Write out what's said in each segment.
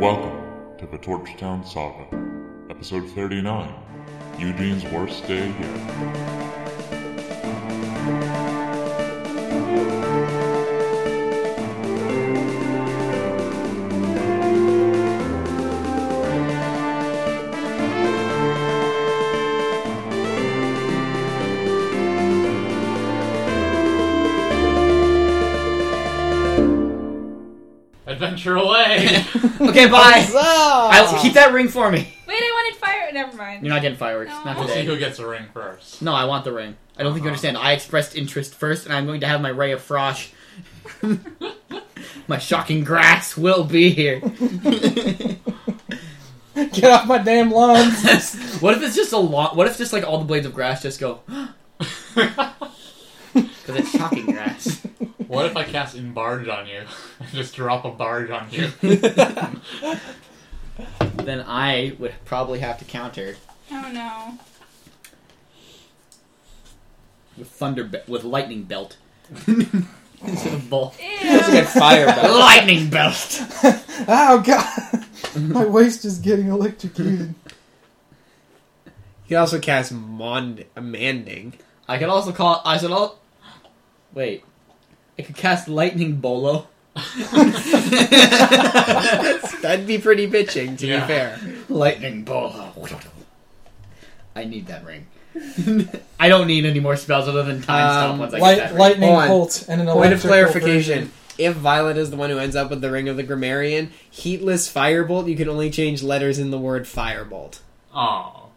Welcome to the Torchtown Saga, episode 39 Eugene's Worst Day Yet. Adventure away! Okay, bye. I'll keep that ring for me. Wait, I wanted fire. Never mind. You're not getting fireworks. No. Not we'll see today. who gets a ring first. No, I want the ring. I don't think you Uh-huh. understand. I expressed interest first, and I'm going to have my ray of frosh. my shocking grass will be here. Get off my damn lawn! what if it's just a lot? What if just like all the blades of grass just go? Because it's shocking grass. What if I cast Embarge on you? and just drop a barge on you? then I would probably have to counter Oh no. with thunder be- with lightning belt. Instead of bolt. Let's Ew. get fire back. Lightning belt. oh god! My waist is getting electrocuted. He also casts Mond- Manding. I could also call. I said, "Oh, wait." I could cast lightning bolo. That'd be pretty bitching, to Yeah. be fair. Lightning bolo. I need that ring. I don't need any more spells other than time stop Um, once I get Light, that ring. lightning Hold on. bolt and an Point of electrical clarification. version. If Violet is the one who ends up with the Ring of the Grammarian, Heatless Firebolt, you can only change letters in the word Firebolt. Oh.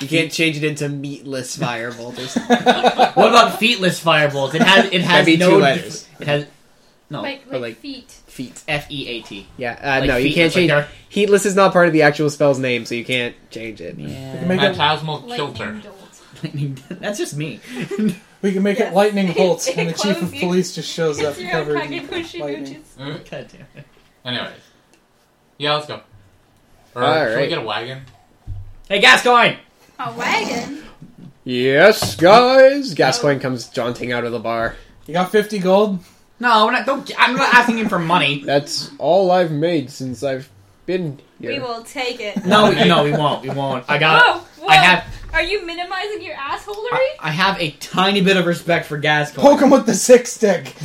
You can't change it into Meatless Firebolt or something. What about feetless firebolt? It has it has That'd be no two letters. It has no Like, or like, like- feet. Feet. F E A T. Yeah, uh, Like no, you feet, can't it's like change they're- Heatless is not part of the actual spell's name, so you can't change it. Yeah. Make it- Phantasmal Lightning Kilter. bolt. Lightning- That's just me. We can make Yes. it lightning bolts, It and the chief of closes. police just shows up It's your covered in Kagebushi lightning. God damn it. Anyways. Yeah, let's go. Or All should we right. get a wagon? Hey, Gascoigne! A wagon. Yes, guys! Gascoigne comes jaunting out of the bar. You got 50 gold? No, we're not, don't, I'm not asking him for money. That's all I've made since I've been here. We will take it. No, we- no, we won't. We won't. I got. Whoa, whoa. I have. Are you minimizing your assholery? I, I have a tiny bit of respect for Gascoigne. Poke him with the six stick!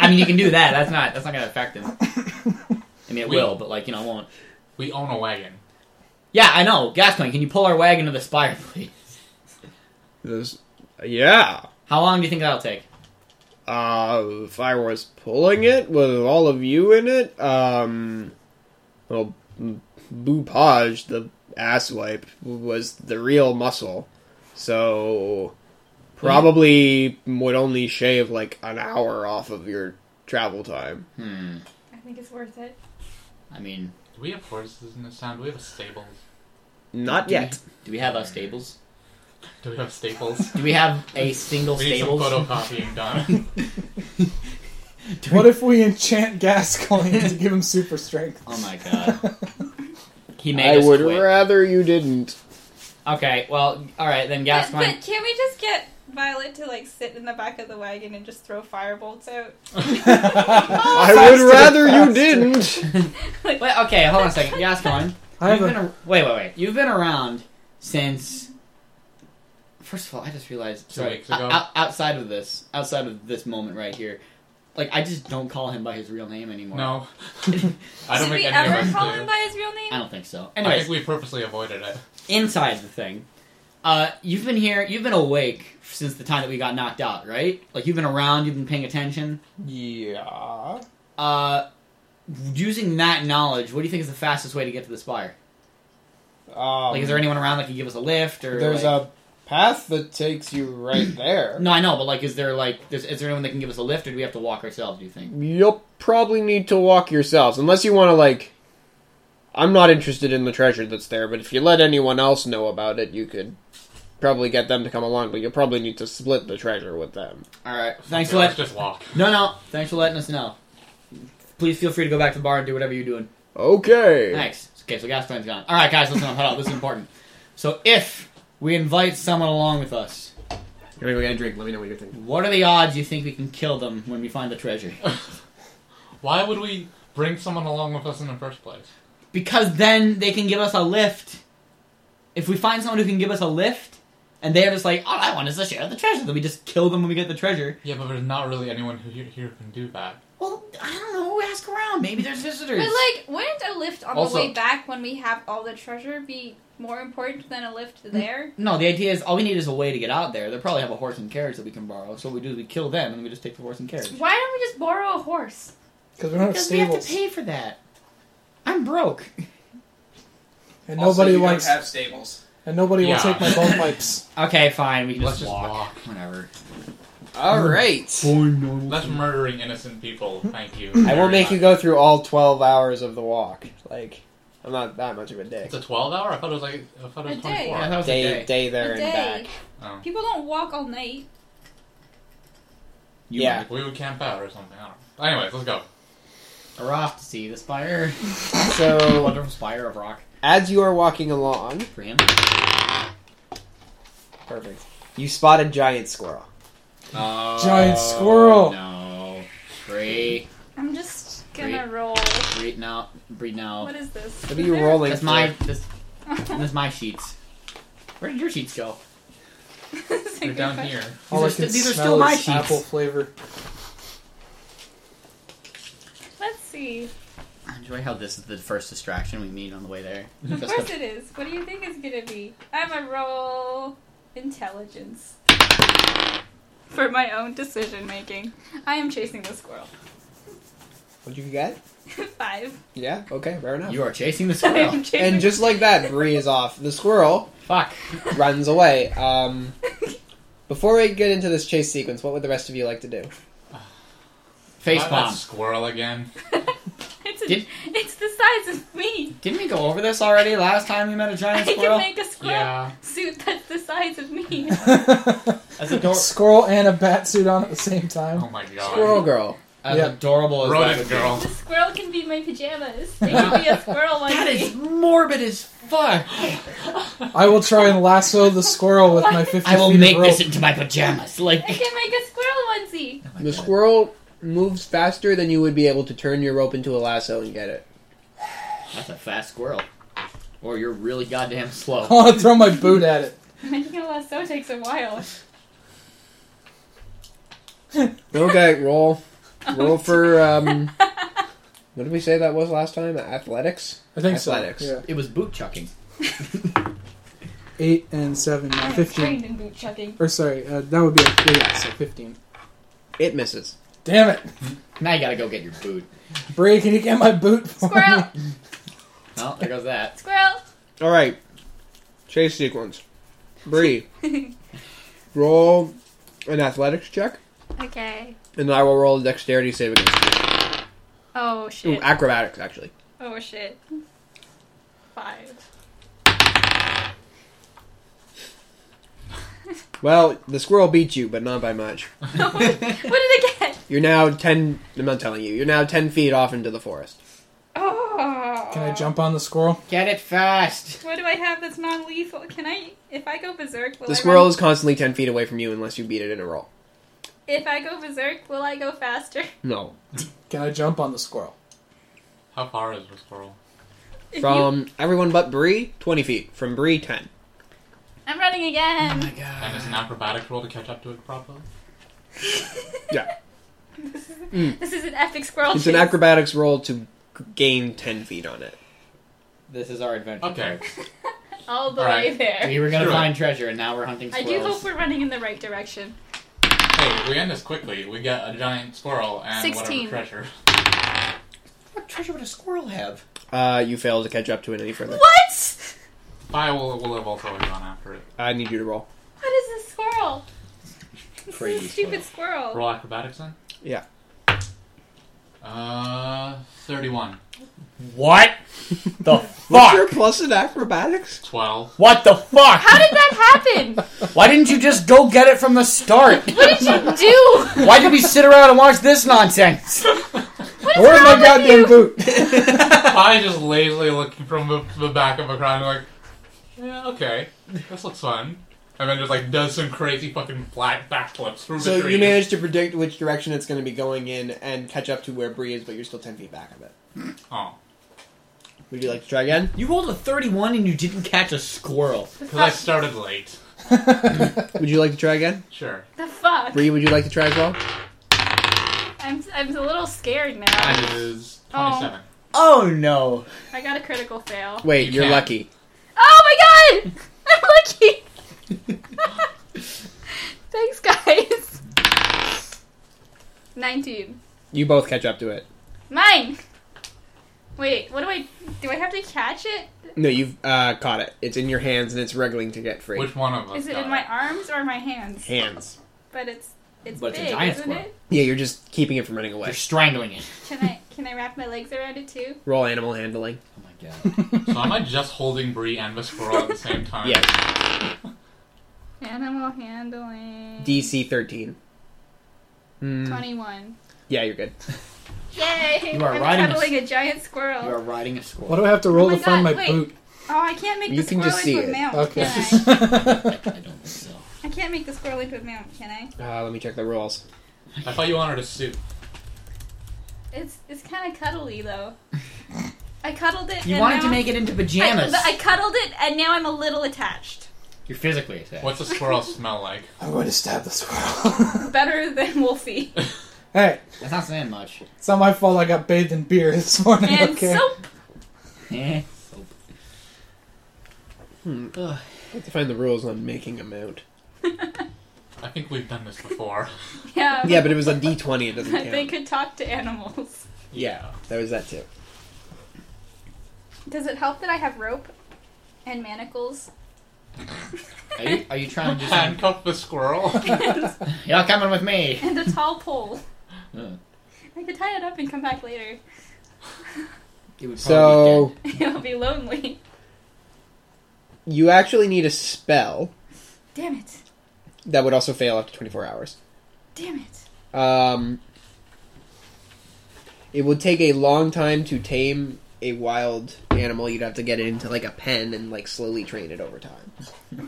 I mean, you can do that. That's not. That's not gonna affect him. I mean, it We- will, but like you know, it won't. We own a wagon. Yeah, I know. Gascoigne, can you pull our wagon to the spire, please? This- yeah. How long do you think that'll take? Uh, if I was pulling it with all of you in it, um, well, M- Boupage, the asswipe, was the real muscle. So, probably would only shave like an hour off of your travel time. Hmm. I think it's worth it. I mean, Do we have horses in this town? Do we have a stables? Not do yet. We, do we have uh, our stables? Do we have staples? Do we have a single we need stables? photocopying done. Do we- What if we enchant Gascoigne to give him super strength? Oh my god. He made I us would quit. rather you didn't. Okay, well, all right then. But, Gascoigne. but can't we just get Violet to like sit in the back of the wagon and just throw firebolts out? I Faster, would rather you faster. didn't. Like, Wait, okay, hold on a second. Gascoigne. I have You've been a- wait, wait, wait. You've been around since. First of all, I just realized. Two sorry, weeks ago? o- o- outside of this, outside of this moment right here, like I just don't call him by his real name anymore. no. I don't Did think we any ever us call do. him by his real name? I don't think so. I Anyways, think we purposely avoided it. inside the thing, uh, you've been here. You've been awake since the time that we got knocked out, right? Like you've been around. You've been paying attention. yeah. Uh, using that knowledge, what do you think is the fastest way to get to the spire? Um, Like, is there anyone around that can give us a lift or? There's like- a path that takes you right there. No, I know, but like, is there like, is, is there anyone that can give us a lift, or do we have to walk ourselves? Do you think? You'll probably need to walk yourselves, unless you want to like. I'm not interested in the treasure that's there, but if you let anyone else know about it, you could probably get them to come along. But you'll probably need to split the treasure with them. All right, thanks Okay, for let's letting. just walk. No, no, thanks for letting us know. Please feel free to go back to the bar and do whatever you're doing. Okay. Thanks. Okay, so Gascoigne's gone. All right, guys, listen up. Hold on, this is important. So if we invite someone along with us, You're gonna go get a drink. Let me know what you're thinking. what are the odds you think we can kill them when we find the treasure? Why would we bring someone along with us in the first place? because then they can give us a lift. If we find someone who can give us a lift, and they're just like, all I want is to share of the treasure, then we just kill them when we get the treasure. Yeah, but there's not really anyone who here, here can do that. Well, I don't know. Ask around. Maybe there's visitors. But like, wouldn't a lift on Also- the way back when we have all the treasure be more important than a lift there? no, the idea is all we need is a way to get out there. They probably have a horse and carriage that we can borrow. So what we do is we kill them, and we just take the horse and carriage. Why don't we just borrow a horse? Because we don't have Because we have to pay for that. I'm broke. And Also, nobody you wants. don't have stables. And nobody Yeah. will take my bone pipes. Okay, fine. We can Let's just, just walk. walk. Whatever. All right. That's murdering innocent people. Thank you. I very won't make you much. go through all 12 hours of the walk. Like, I'm not that much of a dick. It's a 12 hour? I thought it was like I thought it was A day. 24. Yeah, that was Day, a day. day there A and day. back. Oh. People don't walk all night. You Yeah. Like, we would camp out or something. I don't know. Anyways, let's go. We're off to see the spire. So, Wonderful spire of rock. as you are walking along, For him. perfect, you spot a giant squirrel. Oh, Giant squirrel. No. Great. I'm just gonna Great. roll. Breed now. Breed now. What is this? What are you rolling That's for? my. This, this my sheets. Where did your sheets go? They're down here. All are I sti- can these are smell still my sheets. apple flavor. Let's see. I enjoy how this is the first distraction we meet on the way there. Of Just course the- it is. What do you think it's gonna be? I'm a roll intelligence for my own decision making. I am chasing the squirrel. What'd you get? Five. Yeah, okay, fair enough. you are chasing the I squirrel. am chasing. And just like that, Bree is off. The squirrel Fuck. runs away. Um, before we get into this chase sequence, what would the rest of you like to do? Face Not bomb. that squirrel again. it's, a, Did- it's the size of me. Didn't we go over this already last time we met a giant can squirrel? Can make a squirrel Yeah. suit that's the size of me. As, ador- Squirrel and a bat suit on at the same time. Oh my god. Squirrel girl. as Yeah. adorable as that Rodent would be. girl. the squirrel can be my pajamas. They can be a squirrel one. That is morbid as fuck. I will try and lasso the squirrel with my 50 I will feet make rope. this into my pajamas. Like, I can make a squirrel onesie. The squirrel moves faster than you would be able to turn your rope into a lasso and get it. That's a fast squirrel. Or you're really goddamn slow. I want to throw my boot at it. Making a lasso takes a while. Okay, roll. Roll for, um, what did we say that was last time? Athletics? I think Athletics. so. Yeah. It was boot chucking. Eight and seven, I am fifteen. trained in boot chucking. Or sorry, uh, that would be a yeah, so fifteen. It misses. Damn it, Now you gotta go get your boot. Bray! Can you get my boot? For Squirrel! Me? Well, there goes that. Squirrel! Alright. Chase sequence. Bree, roll an athletics check, okay. and I will roll a dexterity save against you. Oh Ooh, shit. acrobatics, actually. Oh shit. Five. Well, the squirrel beat you, but not by much. what did I get? You're now 10. I'm not telling you. You're now 10 feet off into the forest. Oh. Can I jump on the squirrel? Get it fast. What do I have that's non lethal? Can I. If I go berserk, will The I squirrel run- is constantly 10 feet away from you unless you beat it in a roll. If I go berserk, will I go faster? No. Can I jump on the squirrel? How far is the squirrel? If you- From everyone but Bree, 20 feet. From Bree, 10. I'm running again. Oh again. my And it's an god. acrobatics roll to catch up to it properly? Yeah. this, is, Mm. this is an epic squirrel It's an chase. acrobatics roll to g- gain 10 feet on it. This is our adventure. Okay. All the Alright. way there. We were gonna Screw it. find treasure, and now we're hunting I squirrels. do hope we're running in the right direction. Hey, if we end this quickly, we get a giant squirrel and 16. whatever treasure. What treasure would a squirrel have? Uh, you fail to catch up to it any further. What? I will, will have also gone after it. I need you to roll. What is this squirrel? This Crazy is a stupid squirrel. Roll acrobatics then? Yeah. Uh, 31. What? the What's your fuck? plus in acrobatics? 12. What the fuck? How did that happen? Why didn't you just go get it from the start? What did you do? Why did we sit around and watch this nonsense? What is Where's my wrong with goddamn you? boot? I just lazily looking from the, the back of a crowd like, yeah, okay, this looks fun. And then just like does some crazy fucking flat backflips through So the trees. you managed to predict which direction it's going to be going in and catch up to where Bree is, but you're still 10 feet back of it. Oh. Would you like to try again? You rolled a 31 and you didn't catch a squirrel. Because I started late. Would you like to try again? Sure. The fuck? Bree, would you like to try as well? I'm, I'm a little scared now. That is 27. Oh no. I got a critical fail. Wait, You you are can't. lucky. Oh my god! I'm lucky! Thanks, guys. 19. You both catch up to it. Mine! Wait, what do I. Do I have to catch it? No, you've uh, caught it. It's in your hands and it's wriggling to get free. Which one of us? Is it got in my arms or my hands? hands? But it's. It's But it's a big, giant isn't squirrel. it? Yeah, you're just keeping it from running away. You're strangling it. Can I can I wrap my legs around it too? Roll animal handling. Oh my god. So am I just holding Bree and the squirrel at the same time? Yes. Animal handling. DC 13. Hmm. 21. Yeah, you're good. Yay! You are I'm riding a cuddling a, giant squirrel. You are riding a squirrel. What do I have to roll Oh my to find my wait. boot? Oh, I can't make You the can squirrel just see into a it. mount. Okay. Can I? I don't think so. I can't make the squirrel into a mount, can I? Uh, let me check the rules. I thought you wanted a suit. It's it's kind of cuddly though. I cuddled it. You and wanted now to make it into pajamas. I, I cuddled it, and now I'm a little attached. You're physically attached. What's a squirrel smell like? I'm going to stab the squirrel. Better than Wolfie. hey, That's not saying much. it's not my fault I got bathed in beer this morning, And okay? soap. Eh. Soap. Hmm. Ugh. I have to find the rules on making a mount. I think we've done this before. Yeah. Yeah, but it was a D20. It doesn't they could talk to animals. Yeah, there was that too. Does it help that I have rope and manacles? Are you, are you trying to do something? Handcuff the squirrel. You're coming with me. and a tall pole. Uh, I could tie it up and come back later. it would probably So It'll be lonely. you actually need a spell Damn it. that would also fail after 24 hours. Damn it. Um, it would take a long time to tame a wild animal. You'd have to get it into like a pen and like slowly train it over time.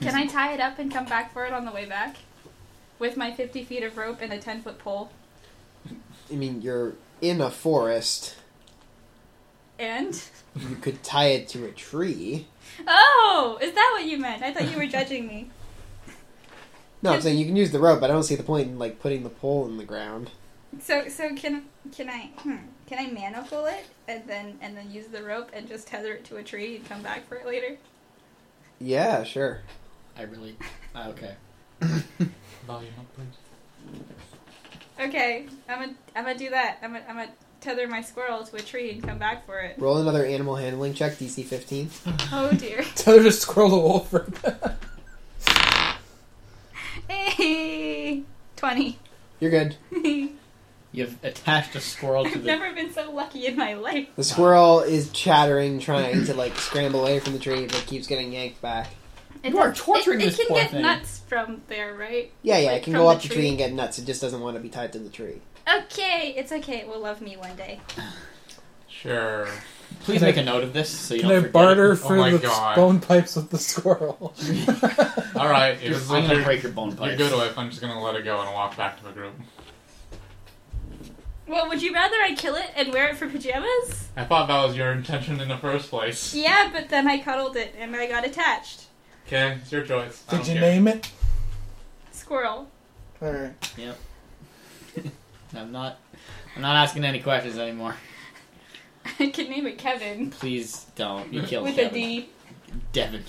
Can I tie it up and come back for it on the way back? With my 50 feet of rope and a 10 foot pole. I mean, you're in a forest. And? You could tie it to a tree. Oh! Is that what you meant? I thought you were judging me. No, I'm saying you can use the rope. but I don't see the point in like putting the pole in the ground. So, so can can I hmm, can I manacle it and then and then use the rope and just tether it to a tree and come back for it later? Yeah, sure. get. I really. ah, Okay. Volume up, please. Okay, I'm gonna I'm gonna do that. I'm gonna I'm gonna tether my squirrel to a tree and come back for it. Roll another animal handling check, DC 15. Oh dear. Tether to squirrel to Wolford. Hey, twenty. You're good. You've attached a squirrel to I've the. never been so lucky in my life. The squirrel is chattering, trying to like scramble away from the tree, but keeps getting yanked back. It You are does- torturing it, this it can poor get thing. nuts from there, right? Yeah, yeah, Like it can from go the up the tree. tree? and get nuts. It just doesn't want to be tied to the tree. Okay, it's okay. It will love me one day. Sure. Please Can I- make a note of this so you Can don't I forget barter oh it. for my the God. bone pipes with the squirrel? All right. If You're, I'm what gonna you're, break your bone you're pipes. good with, I'm just gonna let it go and walk back to the group. Well, would you rather I kill it and wear it for pajamas? I thought that was your intention in the first place. Yeah, but then I cuddled it and I got attached. Okay, it's your choice. I Did don't you care. name it? Squirrel. Alright. Yep. I'm not. I'm not asking any questions anymore. I could name it Kevin Please don't. You killed Kevin. with Kevin. a D. Devin.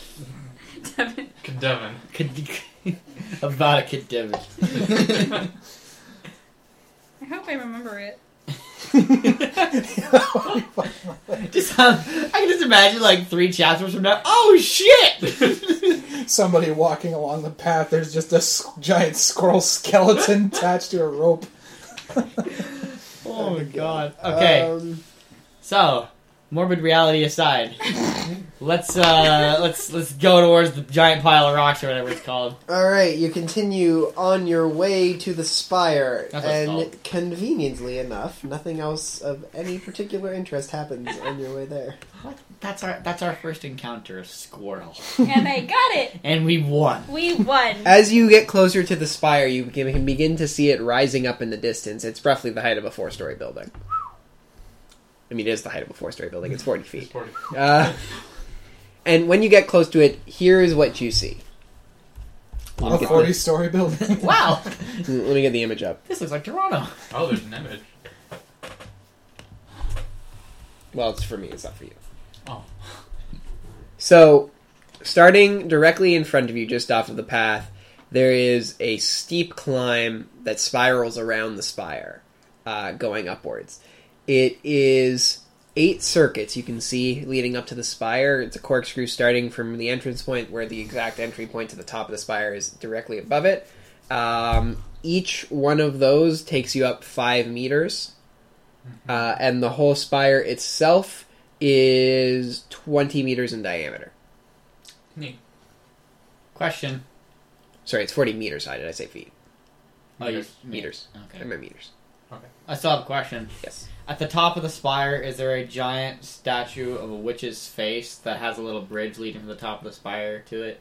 Devin. Devin. Kid- About a kid Devin. I hope I remember it. just um, I can just imagine like three chapters from now. Oh shit! Somebody walking along the path, there's just a s- giant squirrel skeleton attached to a rope. oh my god. Okay, Um, so morbid reality aside, let's uh let's let's go towards the giant pile of rocks or whatever it's called. all right, you continue on your way to the spire, That's and conveniently enough, nothing else of any particular interest happens on your way there. That's our that's our first encounter, a squirrel, And I got it! and we won. We won! As you get closer to the spire, you can begin to see it rising up in the distance. It's roughly the height of a four-story building. I mean, it is the height of a four-story building. It's forty feet. It's 40. Uh, and when you get close to it, here is what you see. Let me A get 40 story building. Wow, let me get the image up. this looks like Toronto. Oh, there's an image. Well, it's for me. It's not for you. Oh. So, starting directly in front of you, just off of the path, there is a steep climb that spirals around the spire, uh, going upwards. It is eight circuits you can see leading up to the spire. It's a corkscrew starting from the entrance point, where the exact entry point to the top of the spire is directly above it. Um, each one of those takes you up five meters, uh, and the whole spire itself is 20 meters in diameter. Neat. Question. Sorry, it's 40 meters high. Did I say feet? Oh, Meters. Meters. I meant meters. I still have a question. Yes. At the top of the spire, is there a giant statue of a witch's face that has a little bridge leading from the top of the spire to it?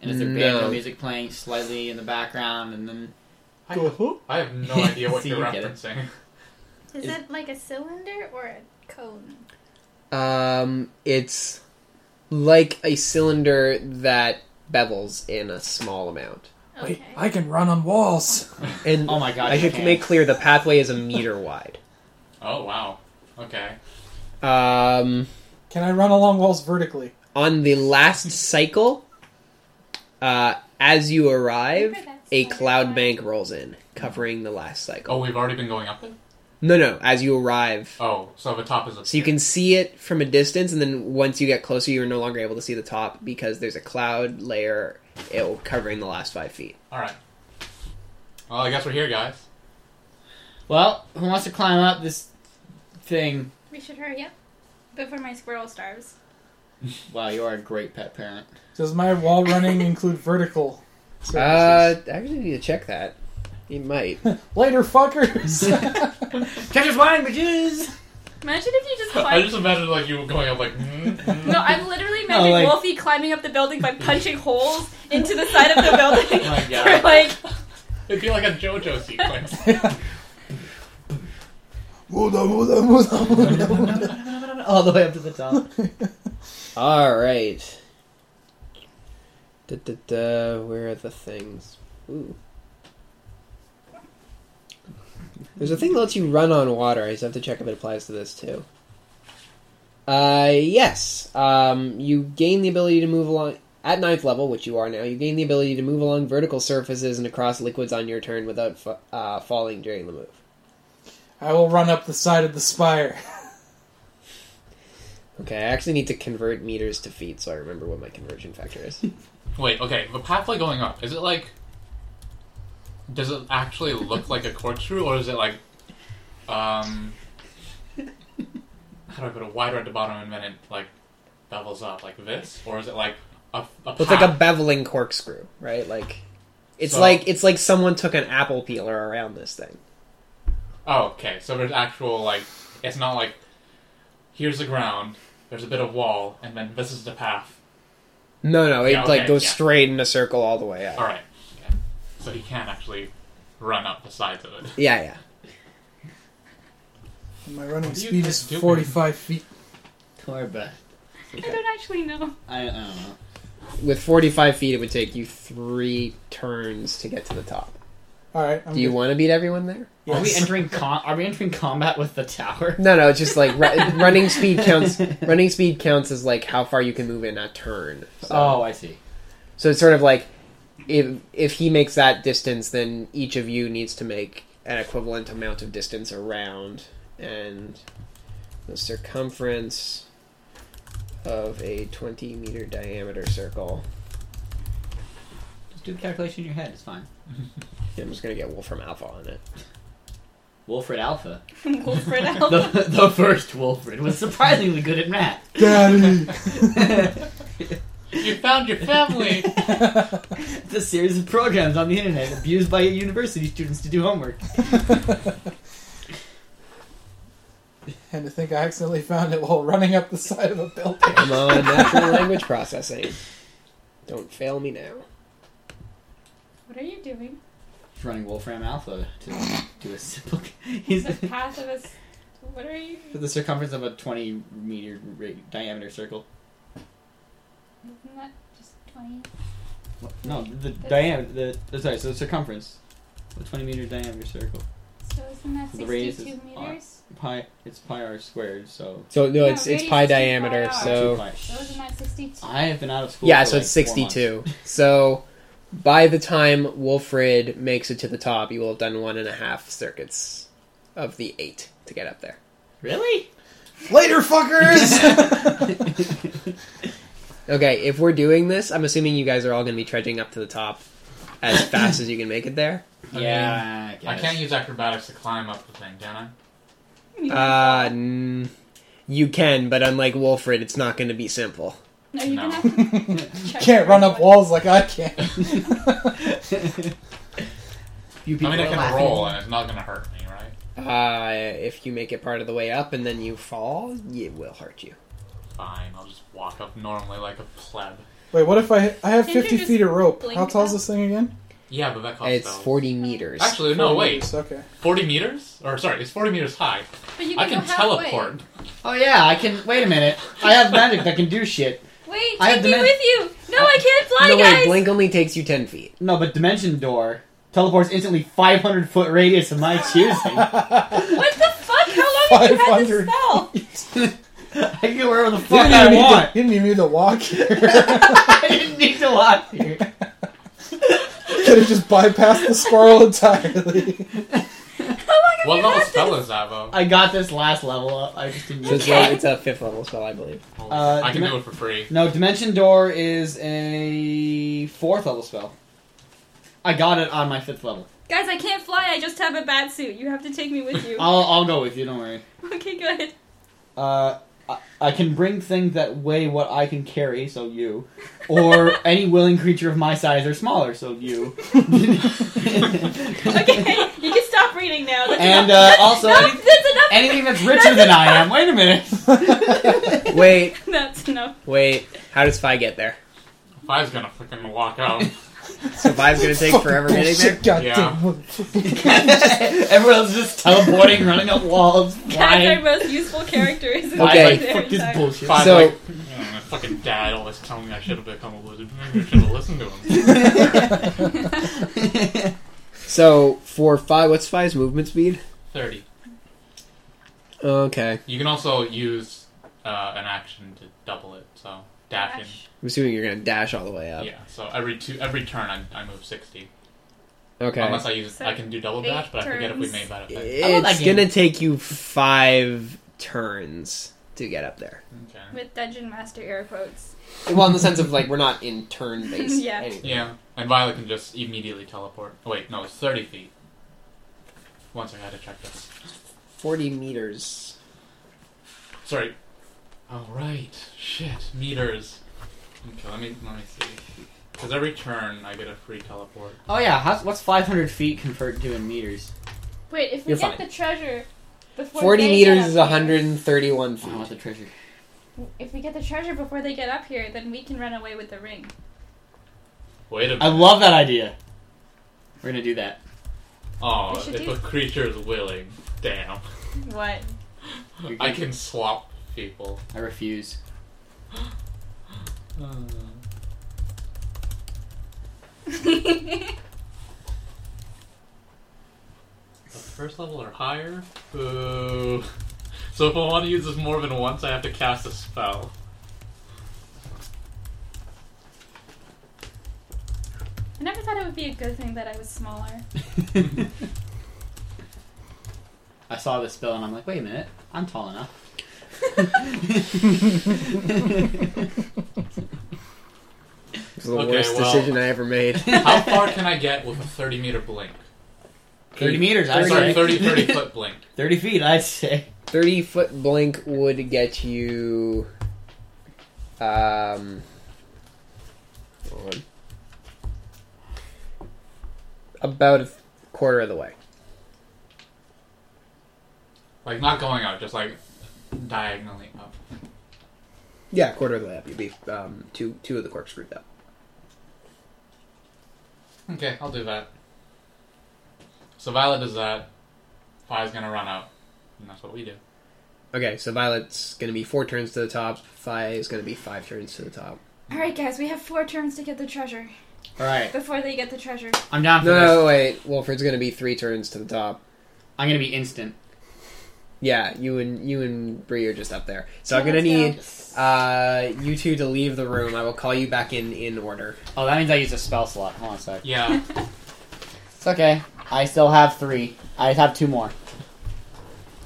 And is there No. banjo music playing slightly in the background? And then I, I have no idea what See, you're you referencing. Is Is- it like a cylinder or a cone? Um, it's like a cylinder that bevels in a small amount. Okay. Wait, I can run on walls. And oh my god, I you should can't. make clear the pathway is a meter wide. Oh, wow. Okay. Um, Can I run along walls vertically? on the last cycle, uh, as you arrive, a cloud web? bank rolls in, covering the last cycle. Oh, we've already been going up it? No, no, as you arrive. Oh, so the top is a. So you can see it from a distance, and then once you get closer, you're no longer able to see the top because there's a cloud layer it, will covering the last five feet. Alright. Well, I guess we're here, guys. Well, who wants to climb up this thing? We should hurry up before my squirrel starves. Wow, you are a great pet parent. Does my wall running include vertical? Uh. I actually need to check that. It might. Later, fuckers. Catch us flying, bitches! Imagine if you just climbed. I just imagine like you were going up like. mm, mm. No, I'm literally imagining like- Wolfie climbing up the building by punching holes into the side of the building. Oh my God. For like, It'd be like a JoJo sequence. Muda, muda, muda, muda, muda. All the way up to the top. All right. Da, da, da, where are the things? Ooh. There's a thing that lets you run on water. I just have to check if it applies to this too. Uh, yes. Um, you gain the ability to move along at ninth level, which you are now. You gain the ability to move along vertical surfaces and across liquids on your turn without fa- uh, falling during the move. I will run up the side of the spire. Okay, I actually need to convert meters to feet, so I remember what my conversion factor is. Wait, okay. The pathway going up, is it like. Does it actually look like a corkscrew, or is it like. Um. How do I put it? Wider at the bottom and then it, like, bevels up like this? Or is it like a, a It's like a beveling corkscrew, right? Like it's So- like it's like someone took an apple peeler around this thing. Oh, okay. So there's actual, like. It's not like. Here's the ground, there's a bit of wall, and then this is the path. No, no, it Yeah, like goes yeah. straight in a circle all the way up. Alright. Okay. So he can't actually run up the sides of it. Yeah, yeah. My running you speed guys is doing? 45 feet. Don't worry about it. I don't actually know. I, I don't know. With forty-five feet, it would take you three turns to get to the top. Alright, I'm Do you good. want to beat everyone there? Are we entering com- Are we entering combat with the tower? No, no. It's just like ru- running speed counts. Running speed counts as like how far you can move in a turn. So, Oh, I see. so it's sort of like if if he makes that distance, then each of you needs to make an equivalent amount of distance around, and the circumference of a twenty meter diameter circle. Just do the calculation in your head. It's fine. I'm just gonna get Wolfram Alpha on it. Wilfred Alpha, Wilfred Alpha. the, the first Wilfred, was surprisingly good at math. Daddy! You found your family! It's a series of programs on the internet abused by university students to do homework. and to think I accidentally found it while running up the side of a building. Come on, natural language processing. Don't fail me now. What are you doing? He's running Wolfram Alpha to do a simple. He's The path of a. s- What are you? For the circumference of a 20 meter diameter circle. Isn't that just twenty? No, the diameter. The sorry, so the circumference, a 20 meter diameter circle. So isn't that The radius sixty-two is meters? Pi, it's pi r squared. So So no, No, it's it's radius pi is two diameter. pi r. two So pi. So isn't that sixty-two? I have been out of school. yeah, for so like it's four months. sixty-two. So by the time Wolfrid makes it to the top, you will have done one and a half circuits of the eight to get up there. Really? Later, fuckers! Okay, if we're doing this, I'm assuming you guys are all going to be trudging up to the top as fast as you can make it there. I yeah. I can't use acrobatics to climb up the thing, can I? Uh, n- you can, but unlike Wolfrid, it's not going to be simple. no, you're no. gonna have to Can't run up walls like I can. You I mean, I can laughing. roll and it's not gonna hurt me, right? Uh, if you make it part of the way up and then you fall, it will hurt you. Fine, I'll just walk up normally like a pleb. Wait, what if I I have Can't you 50 just feet of rope? blink How tall is out? this thing again? Yeah, but that costs It's spells. 40 meters. Actually, no, wait. meters, Okay. 40 meters? Or, sorry, it's 40 meters high. But you I can can go halfway. teleport. Oh yeah, I can. Wait a minute. I have magic that can do shit. Wait, I have take me dimen- with you. No, I can't fly, no, guys. wait, Blink only takes you 10 feet. No, but dimension door teleports instantly 500 foot radius of my choosing. What the fuck? How long have you had 500. this spell? I can go wherever the You fuck I need want. to, you didn't even need to walk here. I didn't need to walk here. Could have just bypassed the squirrel entirely. How long have What level had spell is that, though? I got this last level up. I just didn't So use it's, it. a, it's a fifth level spell, I believe. Uh, I can dimen- do it for free. No, dimension door is a fourth level spell. I got it on my fifth level. Guys, I can't fly. I just have a bat suit. You have to take me with you. I'll I'll go with you. Don't worry. okay, good. Uh, I, I can bring things that weigh what I can carry, so you, or any willing creature of my size or smaller, so you. Okay, you can stop reading now. That's And, enough. uh, also That's any- That's enough. Anything that's richer than I am. Wait a minute. Wait, That's enough. wait. How does Fi get there? Five's gonna freaking walk out. So Fi's going to take forever getting there? Bullshit, Yeah. motherfucker. Everyone's just teleporting, running up walls, That's our flying. most useful characters. in Okay. their Fuck this entire- bullshit. Five's So- like, "Mm, my fucking dad always telling me I should have become a wizard. Maybe I should have listened to him. So for five, what's five's movement speed? 30. Okay. You can also use uh, an action to double it, so dashing. Dash. I'm assuming you're going to dash all the way up. Yeah, so every two every turn I, I move 60. Okay. Unless I use So I can do double eight dash, but I forget if we turns. made that effect. I love that It's game. going to take you five turns to get up there. Okay. With Dungeon Master air quotes. Well, in the sense of like we're not in turn based. Yeah. Yeah, and Violet can just immediately teleport. Oh, wait, no, it's 30 feet. Once I had to check this. Forty meters. Sorry. Oh, right. Shit. Meters. Okay, let me, let me see. Because every turn I get a free teleport. Oh yeah, how's, what's 500 feet convert to in meters? Wait, if we You're get fine. the treasure before Forty they get meters up is here- 131 I want feet. the treasure. If we get the treasure before they get up here, then we can run away with the ring. Wait a minute. I love that idea. We're gonna do that. Oh, should if do- a creature is willing. Damn. What? I can swap people. I refuse. Uh, the first level or higher? Boo. So if I want to use this more than once, I have to cast a spell. I never thought it would be a good thing that I was smaller. I saw this spell and I'm like, wait a minute, I'm tall enough. It's the Okay, worst well- decision I ever made. How far can I get with a 30 meter blink? 30 meters, I'd Sorry, say. 30, 30 foot blink. 30 feet, I'd say. 30 foot blink would get you. Um. hold on. About a quarter of the way. Like, not going out, just like diagonally up. Yeah, quarter of the way up. You'd be um, two two of the corkscrewed up. Okay, I'll do that. So Violet does that. Five's gonna run out. And that's what we do. Okay, so Violet's gonna be four turns to the top. Fi is gonna be five turns to the top. Alright, guys, we have four turns to get the treasure. All right, Before they get the treasure. I'm down for No, this. no, wait. Wolford's gonna be three turns to the top. I'm gonna be instant. Yeah, you and you and Bree are just up there. So I'm gonna let's need uh, you two to leave the room. I will call you back in in order. Oh, that means I use a spell slot. Hold on a sec. Yeah. It's okay. I still have three. I have two more.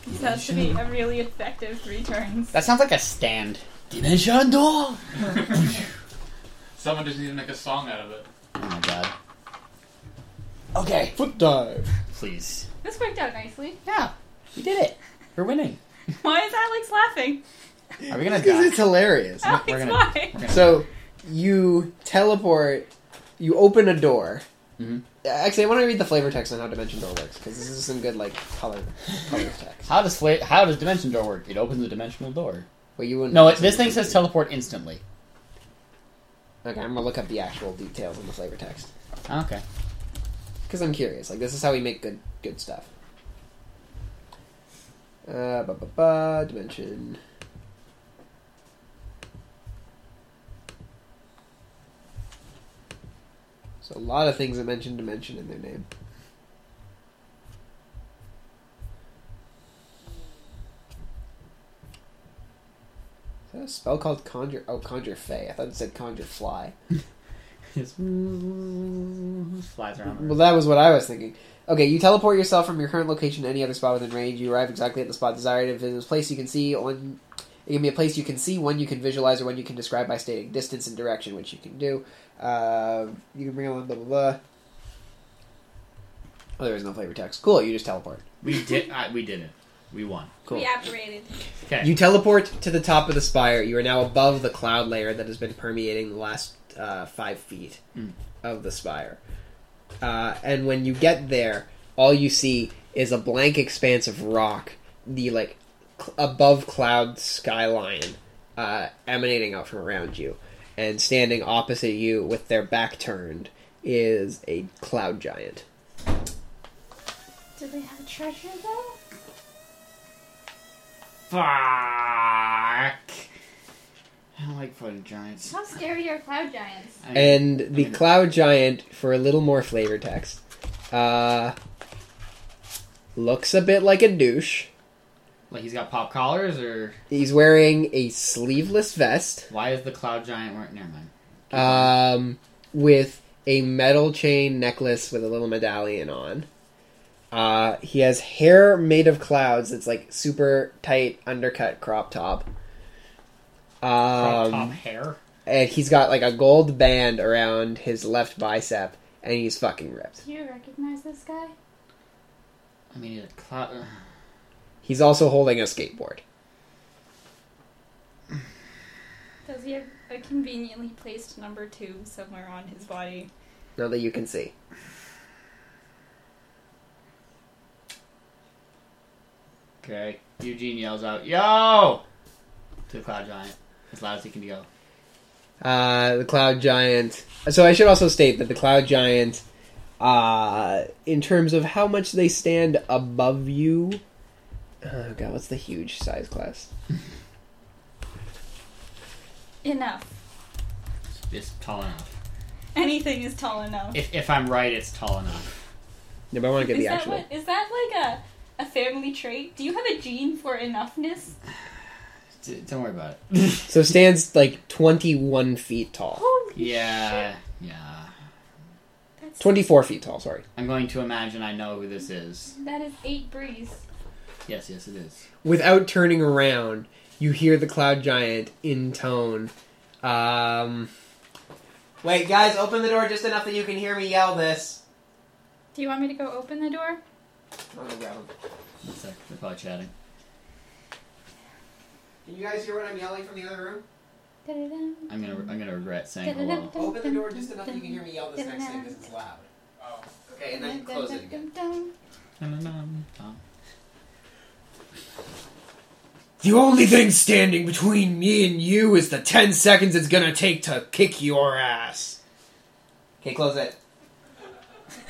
This has to be a really effective three turns. That sounds like a stand. Dimension door. Someone just needs to make a song out of it. Oh my god. Okay, Foot dive. please. This worked out nicely. Yeah, we did it. We're winning. Why is Alex laughing? Are we gonna Because die? it's hilarious. Alex, gonna- why? We're gonna- So you teleport. You open a door. Mhm. Actually, I want to read the flavor text on how Dimension Door works because this is some good like color color text. how does fla- how does dimension door work? It opens a dimensional door. Well, you wouldn't. No, it, this thing says teleport instantly. Okay, I'm gonna look up the actual details in the flavor text Okay. because I'm curious. Like, this is how we make good good stuff. Uh, ba ba ba dimension. So a lot of things that mention dimension in their name. Is that a spell called conjure? Oh, conjure fey. I thought it said conjure fly. Just flies around. Well, that was what I was thinking. Okay, you teleport yourself from your current location to any other spot within range. You arrive exactly at the spot desired. If it is a place you can see, one, it can be a place you can see, one you can visualize, or one you can describe by stating distance and direction, which you can do. Uh, you can bring along blah blah blah. Oh, there is no flavor text. Cool, you just teleport. We did. Uh, we did it. We won. Cool. We apparated. Okay. You teleport to the top of the spire. You are now above the cloud layer that has been permeating the last uh, five feet Mm. of the spire. Uh, and when you get there, all you see is a blank expanse of rock, the like cl- above cloud skyline uh, emanating out from around you. And standing opposite you with their back turned is a cloud giant. Do they have treasure though? Fuck. I don't like footed giants. How scary are cloud giants? I mean, And the mean- cloud giant, for a little more flavor text, uh, looks a bit like a douche. like he's got pop collars, or He's wearing a sleeveless vest why is the cloud giant wearing? Never mind. um, with a metal chain necklace with a little medallion on. Uh, he has hair made of clouds It's like super tight undercut crop top. Crop Um, top hair. and he's got like a gold band around his left bicep, and he's fucking ripped. Do you recognize this guy? I mean, he's a cloud. He's also holding a skateboard. Does he have a conveniently placed number two somewhere on his body? Now that you can see. Okay. Eugene yells out, "Yo!" to the cloud giant as loud as he can go. Uh, the cloud giant. So I should also state that the cloud giant, uh, in terms of how much they stand above you. Oh god, what's the huge size class? Enough. It's tall enough. Anything is tall enough. If if I'm right, it's tall enough. No, but I want to get Is the that actual. what? Is that like a a family trait? Do you have a gene for enoughness? D- don't worry about it. So stands like twenty-one feet tall, Holy yeah, shit. yeah. That's, twenty-four feet tall. Sorry. I'm going to imagine I know who this is. That is eight breeze. Yes, yes, it is. Without turning around, you hear the cloud giant in tone. Um. Wait, guys, open the door just enough that you can hear me yell this. Do you want me to go open the door? I'm gonna grab him. One sec, they're probably chatting. Can you guys hear what I'm yelling from the other room? I'm gonna I'm gonna regret saying hello. Open the door just enough that you can hear me yell this next thing because it's loud. Oh. Okay, and then close it again. The only thing standing between me and you is the 10 seconds it's gonna take to kick your ass. Okay, close it.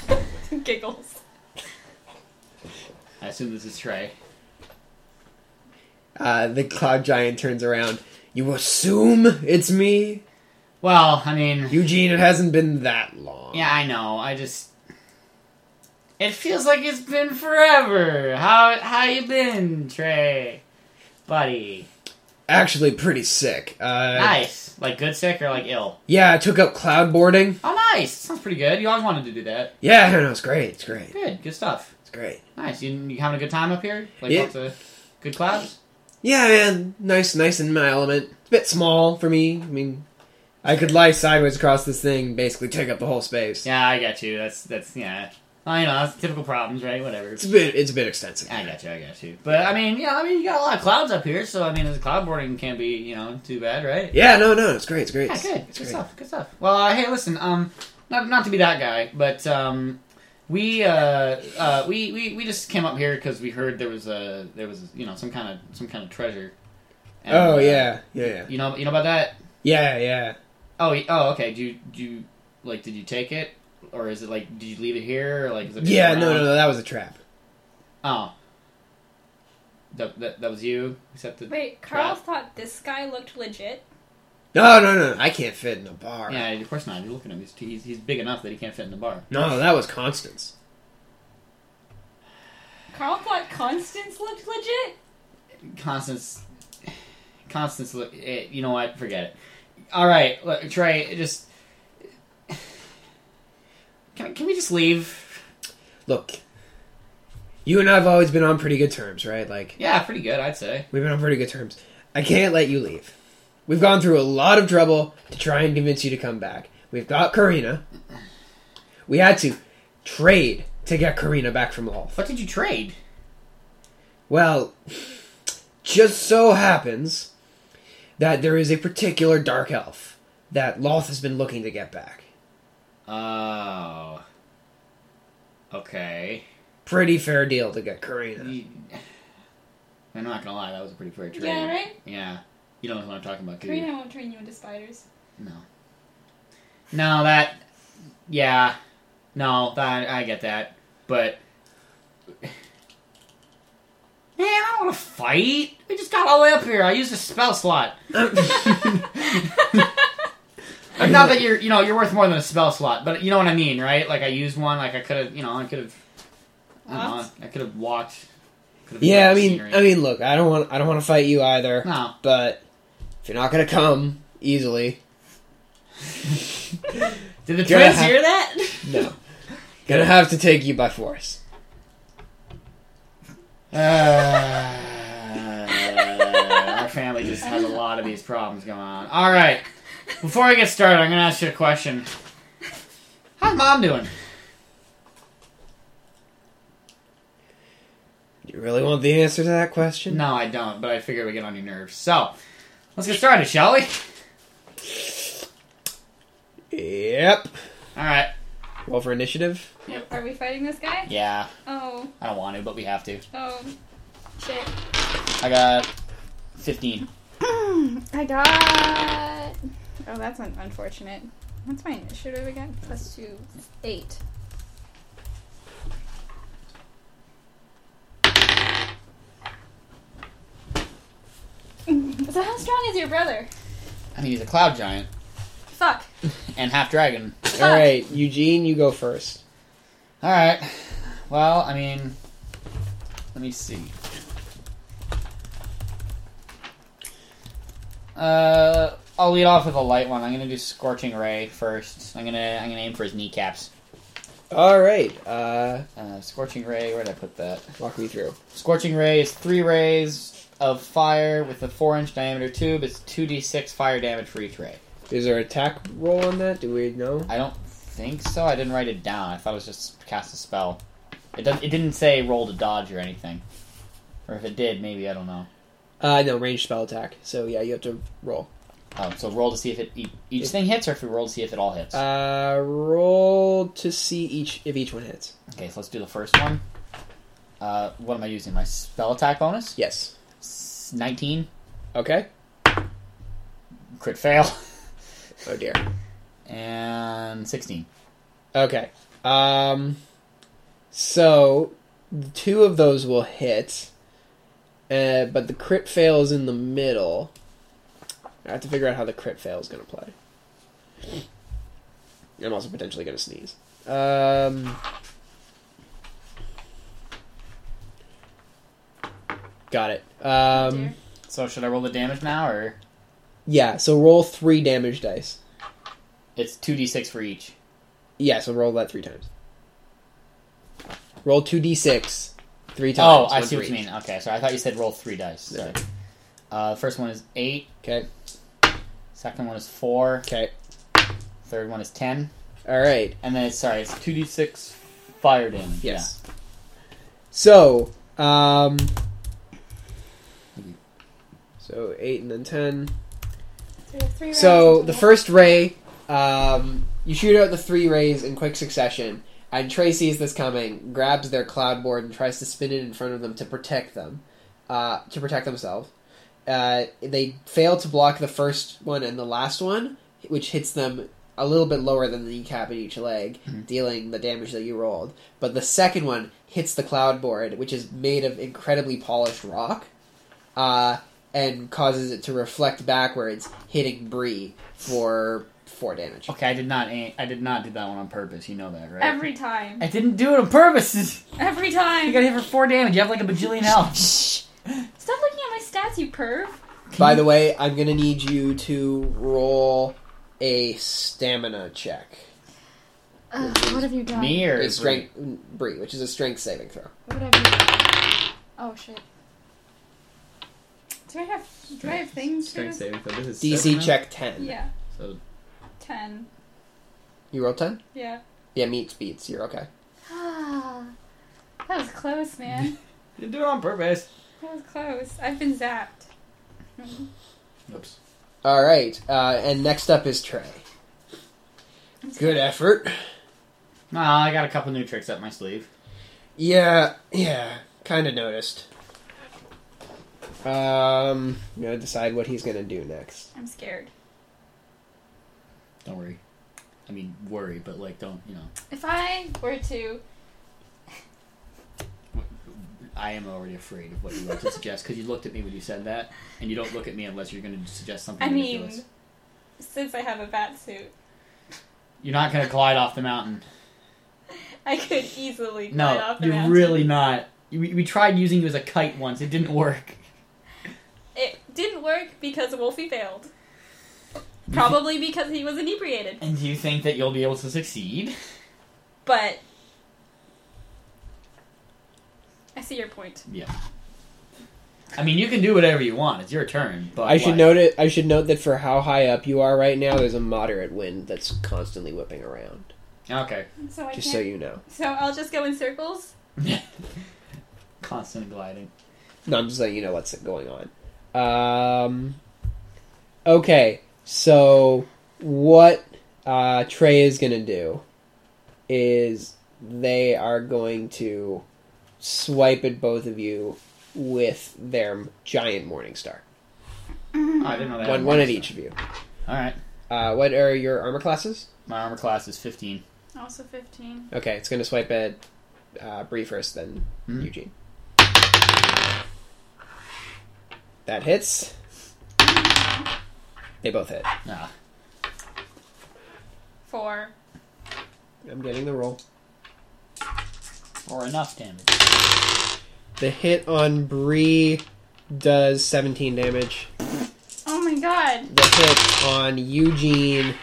Giggles. I assume this is Trey. Uh, the cloud giant turns around. You assume it's me, Well, I mean, Eugene. It hasn't been that long. yeah, I know. I just. It feels like it's been forever. How how you been, Trey, buddy? actually, pretty sick. Uh, Nice. Like good sick or like ill? Yeah, I took up cloud boarding. Oh, nice. Sounds pretty good. You always wanted to do that. Yeah, no, it's great. It's great. Good. Good stuff. Great. Nice. You, you having a good time up here? Like Yeah. lots of good clouds. Yeah, man, nice, nice in my element. It's a bit small for me. I mean, I could lie sideways across this thing, basically take up the whole space. Yeah, I got you. That's that's yeah. I know that's typical problems, right? Whatever. It's a bit, it's a bit extensive. I got you. I got you. But I mean, yeah, I mean, you got a lot of clouds up here, so I mean, the cloud boarding can't be you know too bad, right? Yeah, no, no, it's great. It's great. Yeah, good. It's Good great. stuff. Good stuff. Well, uh, hey, listen. Um, not not to be that guy, but um, we uh, uh, we, we we just came up here because we heard there was a there was you know some kind of some kind of treasure. And, Oh uh, yeah, yeah, yeah, You know you know about that? yeah, yeah. Oh y- oh okay. Do you do you, like did you take it or is it like did you leave it here or like is it Yeah, no, no, no, that was a trap. Oh. That, that, that was you? Except that. Wait, Carl Crap. thought this guy looked legit. No, no, no, I can't fit in a bar. Yeah, of course not. You're looking at him. He's, he's, he's big enough that he can't fit in the bar. No, that was Constance. Carl thought Constance looked legit. Constance. Constance, look, eh, you know what? Forget it. All right, look, Trey, just. Can, can we just leave? Look, you and I have always been on pretty good terms, right? Like Yeah, pretty good, I'd say. we've been on pretty good terms. I can't let you leave. We've gone through a lot of trouble to try and convince you to come back. We've got Karina. We had to trade to get Karina back from Lolth. What did you trade? Well, just so happens that there is a particular dark elf that Lolth has been looking to get back. Oh. Okay. Pretty fair deal to get Karina. You- I'm not gonna lie, that was a pretty fair trade. Yeah, right? Yeah. You don't know what I'm talking about, do you? Karina won't turn you into spiders. No. No, that. Yeah. No, that I get that, but. Man, I don't want to fight. We just got all the way up here. I used a spell slot. Not that you're, you know, you're worth more than a spell slot, but you know what I mean, right? Like I used one. Like I could have, you know, I could have. I don't know. What? I could have walked. could've Yeah, I mean, scenery. I mean, look, I don't want, I don't want to fight you either. no. But if you're not gonna come easily, Did the You're twins ha- hear that? no, gonna have to take you by force. Uh, our family just has a lot of these problems going on. All right. Before I get started, I'm going to ask you a question. How's mom doing? You really want the answer to that question? No, I don't, but I figured we get on your nerves. So, let's get started, shall we? Yep. All right. Roll for initiative. Yep. Are we fighting this guy? Yeah, Oh, I don't want to, but we have to. oh, shit. I got 15. I got. Oh, that's un- unfortunate. What's my initiative again? Plus two, eight. So how strong is your brother? I mean, he's a cloud giant Fuck. and half dragon. All right, Eugene, you go first. All right. Well, I mean, let me see. Uh, I'll lead off with a light one. I'm gonna do scorching ray first. I'm gonna I'm gonna aim for his kneecaps. All right, uh, Uh, scorching ray. Where did I put that? walk me through. Scorching ray is three rays of fire with a four inch diameter tube. It's two d six fire damage for each ray. Is there attack roll on that? Do we know? I don't think so. I didn't write it down. I thought it was just cast a spell. It does, It didn't say roll to dodge or anything. Or if it did, maybe I don't know. Uh, no, ranged spell attack. So yeah, you have to roll. Oh, so roll to see if it e- each thing hits, or if we roll to see if it all hits. Uh, roll to see each if each one hits. okay, so let's do the first one. Uh, what am I using? My spell attack bonus? Yes. S- Nineteen. Okay. Crit fail. Oh dear. and sixteen. Okay. Um. So two of those will hit. Uh, but the crit fail is in the middle. I have to figure out how the crit fail is going to play. I'm also potentially going to sneeze. Um, got it. Um. So should I roll the damage now, or yeah, so roll three damage dice. it's two d six for each? Yeah, so roll that three times. Roll 2d6 three times. Oh, I see what you mean. Okay, so I thought you said roll three dice. Sorry. Uh, the first one is eight. Okay, Second one is four. okay. Third one is ten. Alright. And then it's sorry, it's two d six fire damage. Yes. So, um, so eight and then ten. There three So the total. first ray, um, you shoot out the three rays in quick succession, and Trey sees this coming, grabs their cloud board and tries to spin it in front of them to protect them, uh, to protect themselves. Uh, they fail to block the first one and the last one, which hits them a little bit lower than the kneecap in each leg, Mhm. dealing the damage that you rolled. But the second one hits the cloud board, which is made of incredibly polished rock, uh, and causes it to reflect backwards, hitting Bree for four damage. Okay, I did not. aim- I did not do that one on purpose. You know that, right? Every time. I didn't do it on purpose. Every time. You got hit for four damage. You have like a bajillion health. Stop looking at my stats, you perv. By the way, I'm gonna need you to roll a stamina check. Ugh, what have you done? Me or A strength Bree, which is a strength saving throw. What have you done? Oh shit. Do I have do I have things for Strength this? saving throw. This is DC seven now? check ten. Yeah. So Ten. You rolled ten? Yeah. Yeah, meets beats. You're okay. Ah. that was close, man. you didn't do it on purpose. that was close. I've been zapped. Oops. All right, uh, and next up is Trey. Good effort. No, I got a couple new tricks up my sleeve. Yeah, yeah, kind of noticed. Um, I'm gonna decide what he's gonna do next. I'm scared. Don't worry. I mean, worry, but like, don't you know? If I were to I am already afraid of what you're about to suggest because you looked at me when you said that, and you don't look at me unless you're going to suggest something I mean since I have a bat suit, You're not going to glide off the mountain. I could easily glide No, off the you're mountain. really not. We, we tried using you as a kite once. It didn't work. It didn't work because Wolfie failed. Probably because he was inebriated. And do you think that you'll be able to succeed? But I see your point. Yeah. I mean, you can do whatever you want. It's your turn. But I should what? note it. I should note that for how high up you are right now, there's a moderate wind that's constantly whipping around. Okay. So I Just so you know. So I'll just go in circles. Constant gliding. No, I'm just letting you know what's going on. Um, okay, so what uh, Trey is going to do is they are going to swipe at both of you with their giant morning star. Oh, I didn't know that. One, one at each of you. All right. Uh, what are your armor classes? My armor class is 15. Also 15. Okay, it's going to swipe at uh, Bree first, then Hmm. Eugene. That hits. They both hit. Nah. Four. I'm getting the roll. Or enough damage. The hit on Bree does 17 damage. Oh my god. The hit on Eugene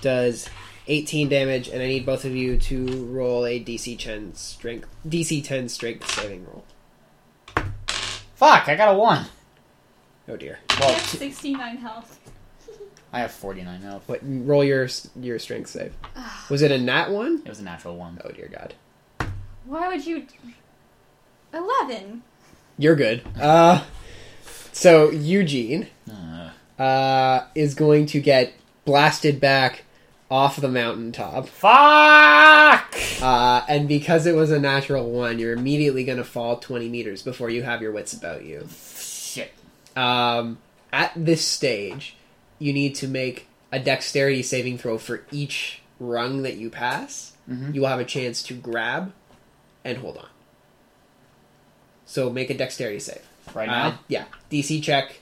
does 18 damage, and I need both of you to roll a DC 10 strength DC 10 strength saving roll. Fuck, I got a 1. Oh dear. I have 69 health. I have 49 health. What? Roll your your strength save. Was it a nat one? It was a natural 1. Oh dear God. Why would you. 11. You're good. Uh, so Eugene Uh, uh, is going to get blasted back off the mountaintop. fuck! Uh, and because it was a natural one, you're immediately going to fall 20 meters before you have your wits about you. Um, at this stage, you need to make a dexterity saving throw for each rung that you pass. Mhm. You will have a chance to grab and hold on. So make a dexterity save. right Uh, now. yeah. DC check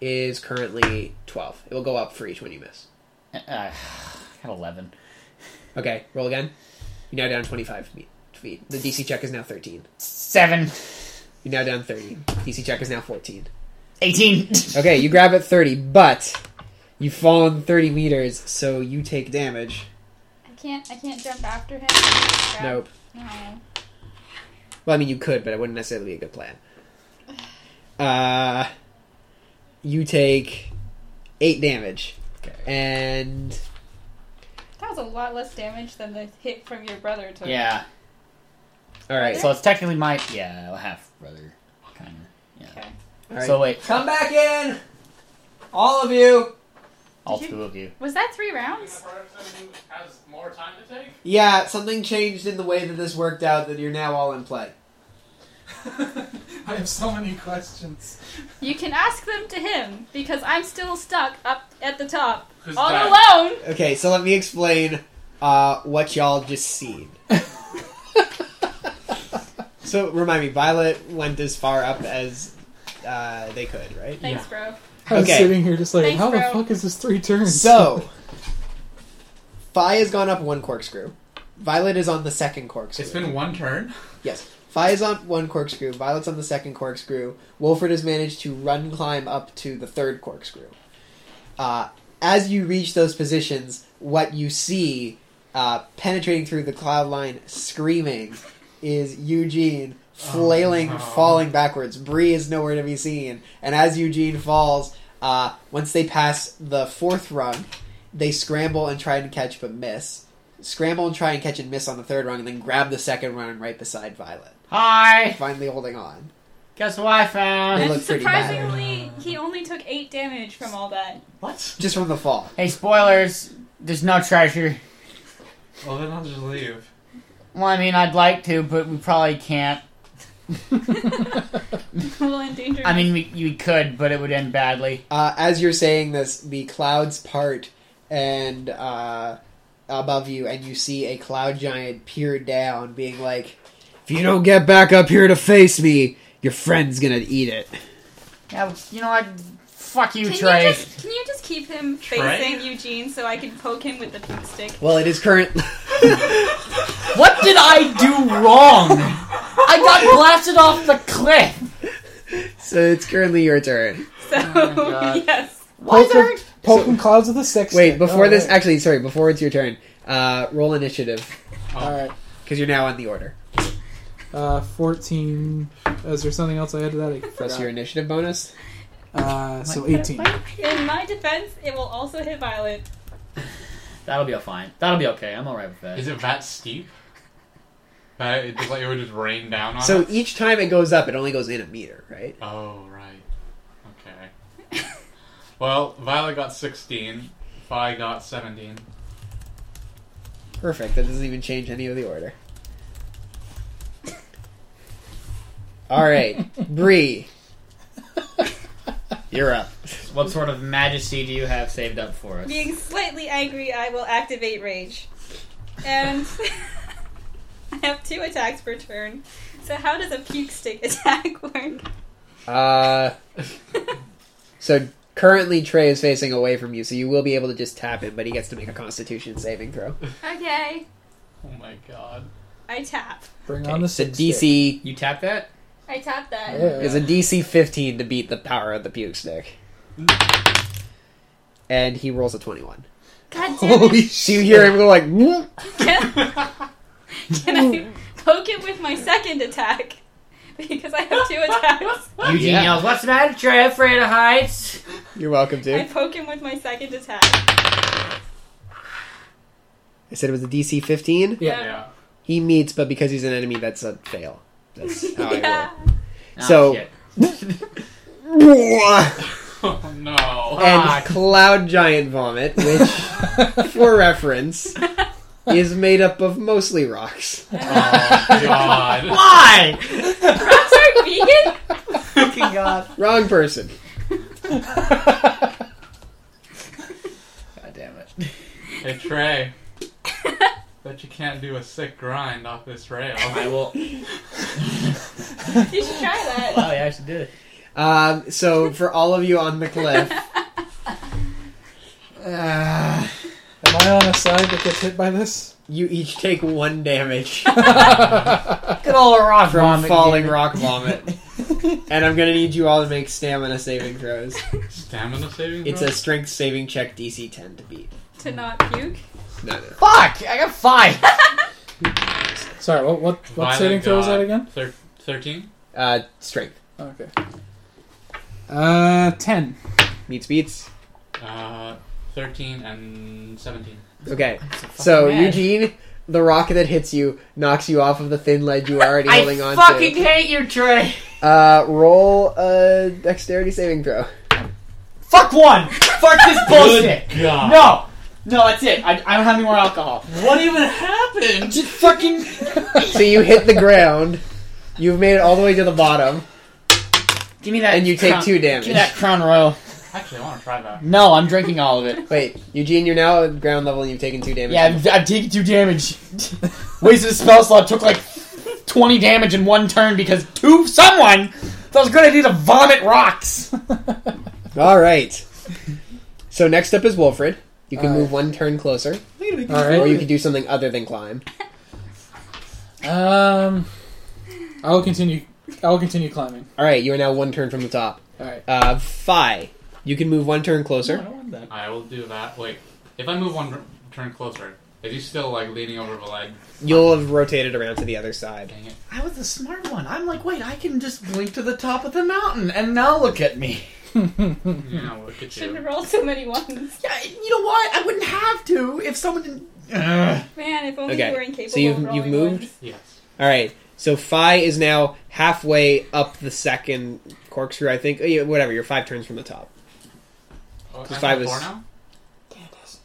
is currently 12. It will go up for each one you miss. Uh, I got eleven. Okay, roll again. You're now down 25 feet. feet. The DC check is now 13. Seven. You're now down 30. DC check is now 14. 18. Okay, you grab at 30, but you've fallen 30 meters, so you take damage. I can't. I can't jump after him. Grab- Nope. No. Well, I mean, you could, but it wouldn't necessarily be a good plan. Uh, you take 8 damage. Okay. And That was a lot less damage than the hit from your brother took. Yeah. Alright, So it's technically my yeah half brother, kind of. Okay. Alright. So wait, Come back in! All of you! all Did you- two of you. Was that three rounds? has more time to take? Yeah, something changed in the way that this worked out that you're now all in play. I have so many questions. You can ask them to him because I'm still stuck up at the top, Who's all that? alone. Okay, so let me explain uh, what y'all just seen. so remind me, Violet went as far up as uh, they could, right? Thanks, bro. I was Okay. sitting here just like, Thanks, how the bro. fuck is this three turns? So, Fi has gone up one corkscrew. Violet is on the second corkscrew. It's been one turn. Yes. Fi is on one corkscrew. Violet's on the second corkscrew. Wolfred has managed to run climb up to the third corkscrew. Uh, as you reach those positions, what you see uh, penetrating through the cloud line, screaming, is Eugene flailing, Oh, no. falling backwards. Bree is nowhere to be seen. And as Eugene falls, uh, once they pass the fourth rung, they scramble and try and catch but miss. Scramble and try and catch and miss on the third rung, and then grab the second rung right beside Violet. Hi. Finally holding on. Guess what I They found? look And pretty bad. surprisingly, he only took eight damage from all that. What? Just from the fall. Hey, spoilers. There's no treasure. Well, then I'll just leave. Well, I mean, I'd like to, but we probably can't. will endanger. I mean, we, we could, but it would end badly. Uh, as you're saying this, the clouds part and uh, above you, and you see a cloud giant peer down, being like, "If you don't get back up here to face me, your friend's gonna eat it." Yeah, you know what? Fuck you, can Trey. you just can you just keep him Trey? facing Eugene so I can poke him with the poop stick? Well, it is current. What did I do wrong? I got blasted off the cliff. so it's currently your turn. So Oh yes. Poke, Wizard. poking clouds with a six. Wait, stick. before this, Alright. actually, sorry, before it's your turn, uh, roll initiative Alright. because you're now on the order. Uh, 14. Is there something else I added to that? I Plus forgot. your initiative bonus. Uh, so 18. In my defense, it will also hit Violet. That'll be fine. That'll be okay. I'm alright with that. Is it that steep? That it, just like it would just rain down on So us? each time it goes up, it only goes in a meter, right? Oh, right. Okay. well, Violet got 16. Fi got 17. Perfect. That doesn't even change any of the order. All right, Bree, you're up. What sort of majesty do you have saved up for us? Being slightly angry, I will activate Rage. And I have two attacks per turn. So how does a puke stick attack work? Uh, so currently Trey is facing away from you, so you will be able to just tap him, but he gets to make a Constitution saving throw. Okay. Oh my god. I tap. Bring on the So six stick. DC You tap that? I tap that. Yeah. is a DC 15 to beat the power of the puke stick, and he rolls a 21. God damn Holy it. So you hear him go like, "Whoop." Can, can I poke it with my second attack? Because I have two attacks. Eugene Yeah. yells, What's the matter, Trey? Afraid of heights? "You're welcome I to." poke him with my second attack. I said it was a DC 15. Yeah. Yeah. He meets, but because he's an enemy, that's a fail. That's how yeah. Oh, So- shit. Oh no. and Ah. Cloud Giant Vomit, which, for reference, is made up of mostly rocks. Oh god. Why? Rocks are vegan? Fucking god. Wrong person. God damn it. Hey Trey. Bet you can't do a sick grind off this rail. I will. You should try that. Oh, Wow, you actually did it. Um, so for all of you on the cliff, Uh, Am I on a side that gets hit by this? you each take one damage good old rock from vomit, falling dude. rock vomit. and I'm gonna need you all to make stamina saving throws. Stamina saving. It's throw? a strength saving check DC 10 to beat. to not puke. No, no. Fuck! I got five. Sorry, what what, what Violet saving throw is got that again? Thir- Thirteen. Uh, strength. Okay. Uh, ten. Meets beats. Uh, thirteen and seventeen. Okay. So, mad. Eugene, the rocket that hits you knocks you off of the thin ledge you were already I holding on to. fucking to. hate you, Trey. Uh, roll a dexterity saving throw. Fuck one. Fuck this bullshit. God. No. No, that's it. I, I don't have any more alcohol. What even happened? Just fucking. So you hit the ground. You've made it all the way to the bottom. Give me that. And you take crown- two damage. Give me that Crown Royal. Actually, I want to try that. No, I'm drinking all of it. Wait, Eugene, you're now at ground level and you've taken two damage. Yeah, I've, I've taken two damage. Wasted a spell slot. Took like 20 damage in one turn because two someone thought it was a good idea to vomit rocks. All right. So next up is Wolfred. You can All move one turn closer, All or you can do something other than climb. Um, I will continue. I will continue climbing. All right, you are now one turn from the top. All right. Uh, Phi, you can move one turn No, I closer. don't want that. I will do that. Wait, if I move one r- turn closer, is he still like leaning over the leg? You'll have rotated around to the other side. Dang it! I was the smart one. I'm like, wait, I can just blink to the top of the mountain, and now look at me. Yeah, look at Shouldn't have you. rolled so many ones. Yeah, you know what? I wouldn't have to if someone didn't. Ugh. Man, if only Okay, you were incapable so you've- of you've moved? ones. Yes. All right. So Phi is now halfway up the second corkscrew. I think. Oh, yeah, whatever. You're five turns from the top. Oh, Because I'm five at is- four now.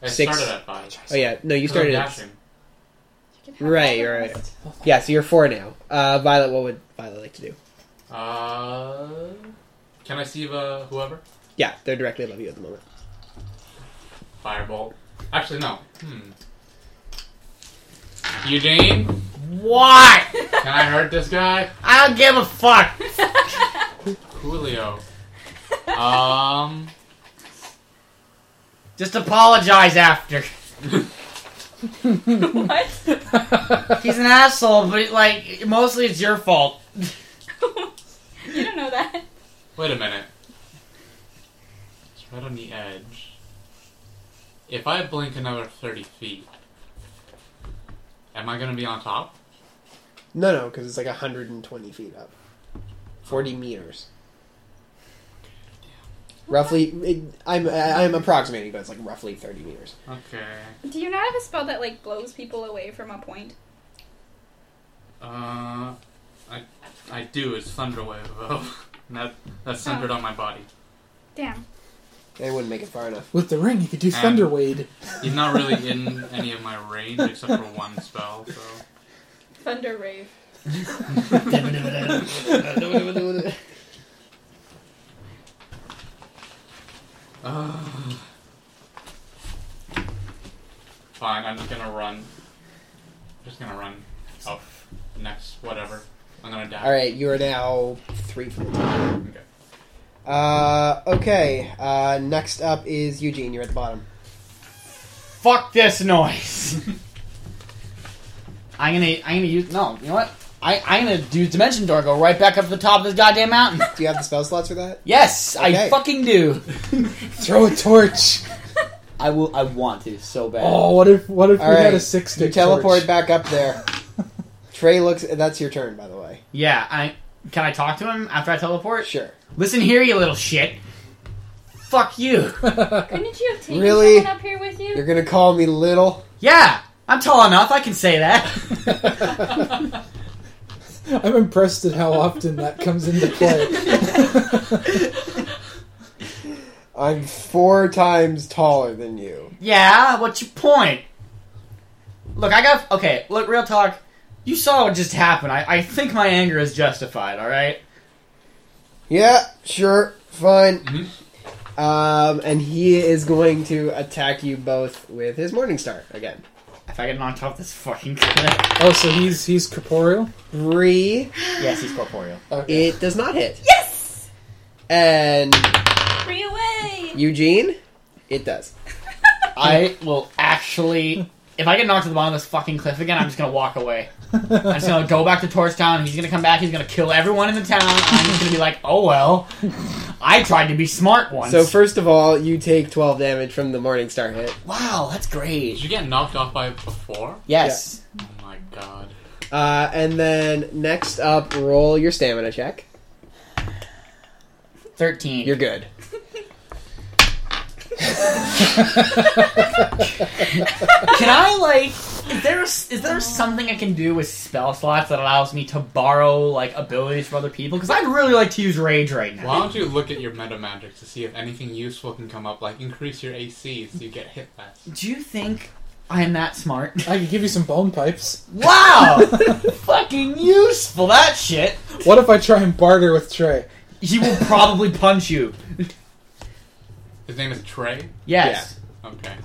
I Six. started at five. Oh yeah. No, you started. At, dashing. You right. You're right. rest. Yeah. So you're four now. Uh, Violet, what would Violet like to do? Uh, can I see the whoever? Yeah, they're directly above you at the moment. Firebolt. Actually, no. Hmm. Eugene, What? can I hurt this guy? I don't give a fuck. Julio. Um. Just apologize after. what? He's an asshole, but like mostly it's your fault. you don't know that. Wait a minute. It's right on the edge. If I blink another 30 feet, am I gonna be on top? No, no, because it's like 120 feet up. 40 meters. Roughly, it, I'm I'm approximating, but it's like roughly 30 meters. Okay. Do you not have a spell that like blows people away from a point? Uh, I I do. It's Thunderwave though. that that's centered on my body. Damn. They wouldn't make it far enough. With the ring, you could do Um, Thunder Wade. He's not really in any of my range except for one spell. So Thunder rave. uh, fine. I'm just gonna run. I'm Just gonna run up next. Whatever. I'm gonna die. All right, you are now three from the top. Okay. Uh, okay. Uh, next up is Eugene. You're at the bottom. Fuck this noise. I'm gonna I'm gonna use no. You know what? I I'm gonna do Dimension Door. Go right back up to the top of this goddamn mountain. Do you have the spell slots for that? Yes, Okay. I fucking do. Throw a torch. I will. I want to so bad. Oh, what if what if All we had a six You stick teleport torch? back up there. Trey looks. That's your turn, by the way. Yeah. I can I talk to him after I teleport? Sure. Listen here, you little shit. Fuck you. Couldn't you have taken Really? someone up here with you? You're gonna call me little? Yeah, I'm tall enough. I can say that. I'm impressed at how often that comes into play. I'm four times taller than you. yeah. What's your point? Look, I got okay. Look, real talk. You saw what just happened. I, I think my anger is justified. All right. Yeah, sure, fine. Mhm. Um, and he is going to attack you both with his Morning Star again. If I get knocked off this fucking cliff. oh, so he's he's corporeal. Three. Yes, he's corporeal. Okay. It does not hit. yes. And Free away! Eugene, it does. I will actually. If I get knocked to the bottom of this fucking cliff again, I'm just gonna walk away. I'm just gonna go back to Torchtown. He's gonna come back. He's gonna kill everyone in the town. I'm just gonna be like, oh well. I tried to be smart once. So first of all, you take 12 damage from the Morning Star hit. wow, that's great. Did great. you get knocked off by it before? Yes. Oh my god. Uh, and then next up, roll your stamina check. Thirteen. You're good. Can I like? Is there is there something I can do with spell slots that allows me to borrow like abilities from other people? Because I'd really like to use rage right now. Why don't you look at your meta magic to see if anything useful can come up, like increase your AC so you get hit less. Do you think I'm that smart? I could give you some bone pipes. Wow, fucking useful that shit. What if I try and barter with Trey? He will probably punch you. His name is Trey? Yes. Okay.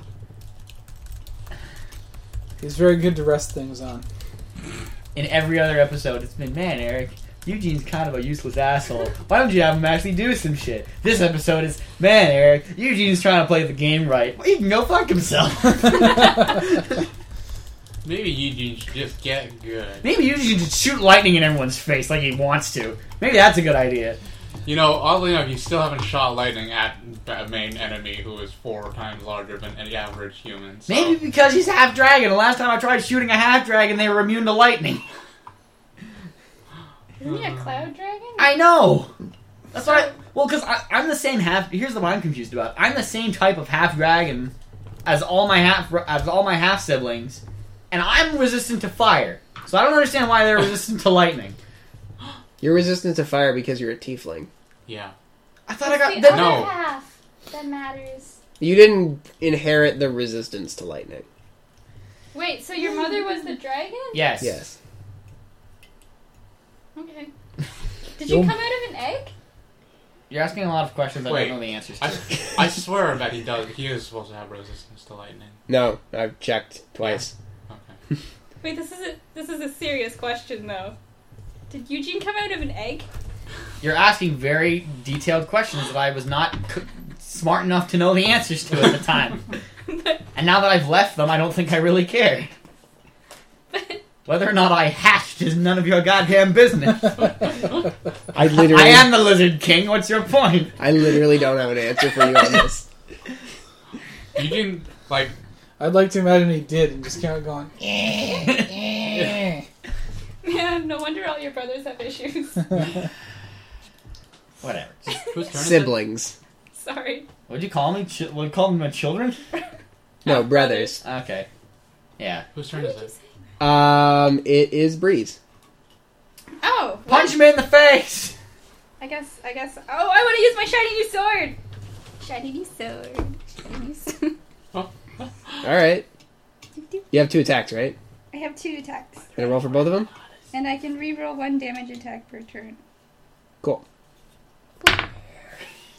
He's very good to rest things on. In every other episode, it's been man, Eric. Eugene's kind of a useless asshole. Why don't you have him actually do some shit? This episode is, man, Eric, Eugene's trying to play the game right. Well, he can go fuck himself. Maybe Eugene should just get good. Maybe Eugene should shoot lightning in everyone's face like he wants to. Maybe that's a good idea. You know, oddly enough, you still haven't shot lightning at a main enemy who is four times larger than any average human. So. Maybe because he's half dragon. The last time I tried shooting a half dragon, they were immune to lightning. Isn't he a cloud dragon? I know. That's what I. Well, because I'm the same half. Here's the one I'm confused about. I'm the same type of half dragon as all my half as all my half siblings, and I'm resistant to fire. So I don't understand why they're resistant to lightning. You're resistant to fire because you're a tiefling. Yeah. I thought I got. the that- No. half that matters. You didn't inherit the resistance to lightning. Wait, so your mother was the dragon? Yes. Yes. Okay. Did you You'll- come out of an egg? You're asking a lot of questions I Wait. don't know the answers to. I, I swear that he does. He is supposed to have resistance to lightning. No, I've checked twice. Okay. Wait, this is a this is a serious question though. Did Eugene come out of an egg? You're asking very detailed questions that I was not c- smart enough to know the answers to at the time. and now that I've left them, I don't think I really care. Whether or not I hatched is none of your goddamn business. I literally, I am the Lizard King. What's your point? I literally don't have an answer for you on this. Eugene, like, I'd like to imagine he did and just kept going. "Eh, yeah, no wonder all your brothers have issues. Whatever. whose turn is Siblings. Sorry. What'd you call me? Ch- would you call me my children? No, brothers. Okay. Yeah. Whose turn is it? Um, it is Bree's. Oh, Punch me in the face. I guess. I guess. Oh, I want to use my shiny new sword. Shiny new sword. Shiny new sword. All right. You have two attacks, right? I have two attacks, Gonna roll for both of them. And I can reroll one damage attack per turn. Cool.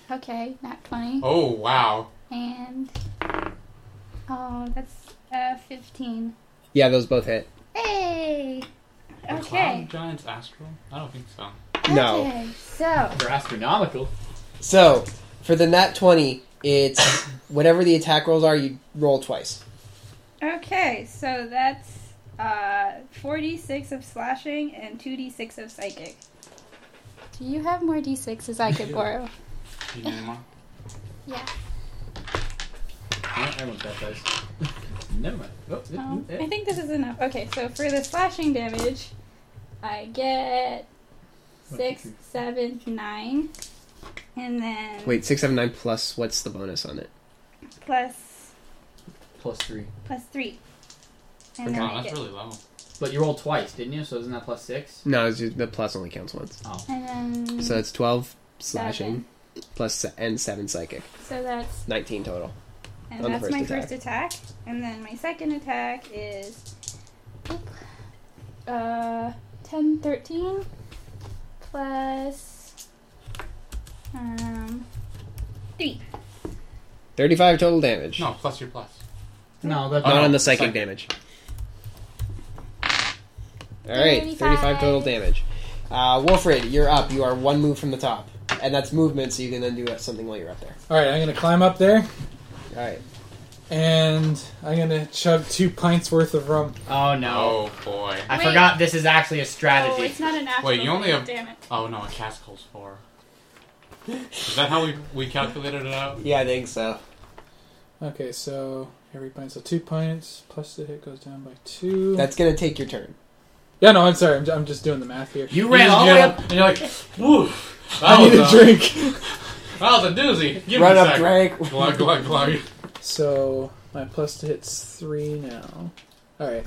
Okay, not Oh wow. and oh, that's uh fifteen. Yeah, those both hit. Hey. Are Okay. Cloud giants astral? I don't think so. No. Okay, so They're astronomical. So for the nat twenty, it's whatever the attack rolls are, you roll twice. okay, so that's uh four d six of slashing and two d six of psychic. Do you have more d sixes I could borrow? You need more? Yeah. Yeah, everyone's got those. Never mind. Oh, Um, I think this is enough. Okay, so for the slashing damage, I get six, seven, nine, and then Wait, six, seven, nine plus. What's the bonus on it? plus Plus three. plus three. And then Wow, I that's get, really low. But you rolled twice, didn't you? So isn't that plus six? No, it's just, the plus only counts once. and then So that's twelve slashing plus se- and seven psychic. so that's Nineteen total. and On the that's first my attack. first attack, and then my second attack is uh 10, 13 plus um three. Thirty-five total damage. No, plus your plus. No, that, Oh, Not on the psychic psychic. damage. All right, 35 total damage. Uh, Wolfred, you're up. You are one move from the top. and that's movement, so you can then do something while you're up there. All right, I'm gonna climb up there, All right. and I'm gonna chug two pints worth of rum. Oh no! Oh boy. I Wait. forgot this is actually a Oh, strategy. it's not an actual. Wait, you only have- Damn it. Oh no, a cask holds four. Is that how we we calculated it out? Yeah, I think so. Okay, so every pint, so two pints plus the hit goes down by two. That's gonna take your turn. Yeah, no, I'm sorry, I'm, I'm just doing the math here. you ran all the way up. and you're like, woo. That I need a a, drink. that was a doozy. Give Run me a up, second. Drake. Glug glug glug. So my plus to hit's three now. All right,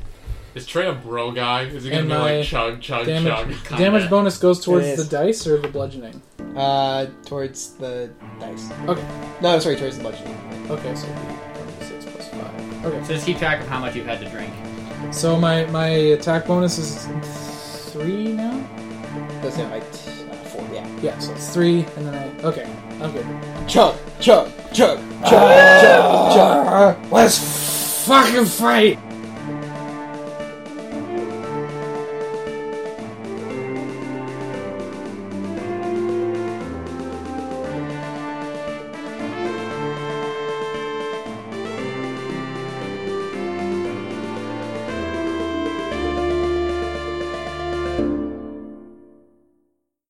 Is Trey a bro guy? Is he gonna And be my like chug chug damage chug? Damage bonus goes towards It the is. dice or the bludgeoning. Uh, towards the dice. Okay, No, sorry, towards the bludgeoning. okay, so it'll be six plus five. Okay, So just keep track of how much you've had to drink. So my my attack bonus is three now. That's it. Like uh, four. Yeah. Yeah, so it's three, and then I okay, I'm good. Chug, chug, chug, chug, chug, chug. Let's fucking fight.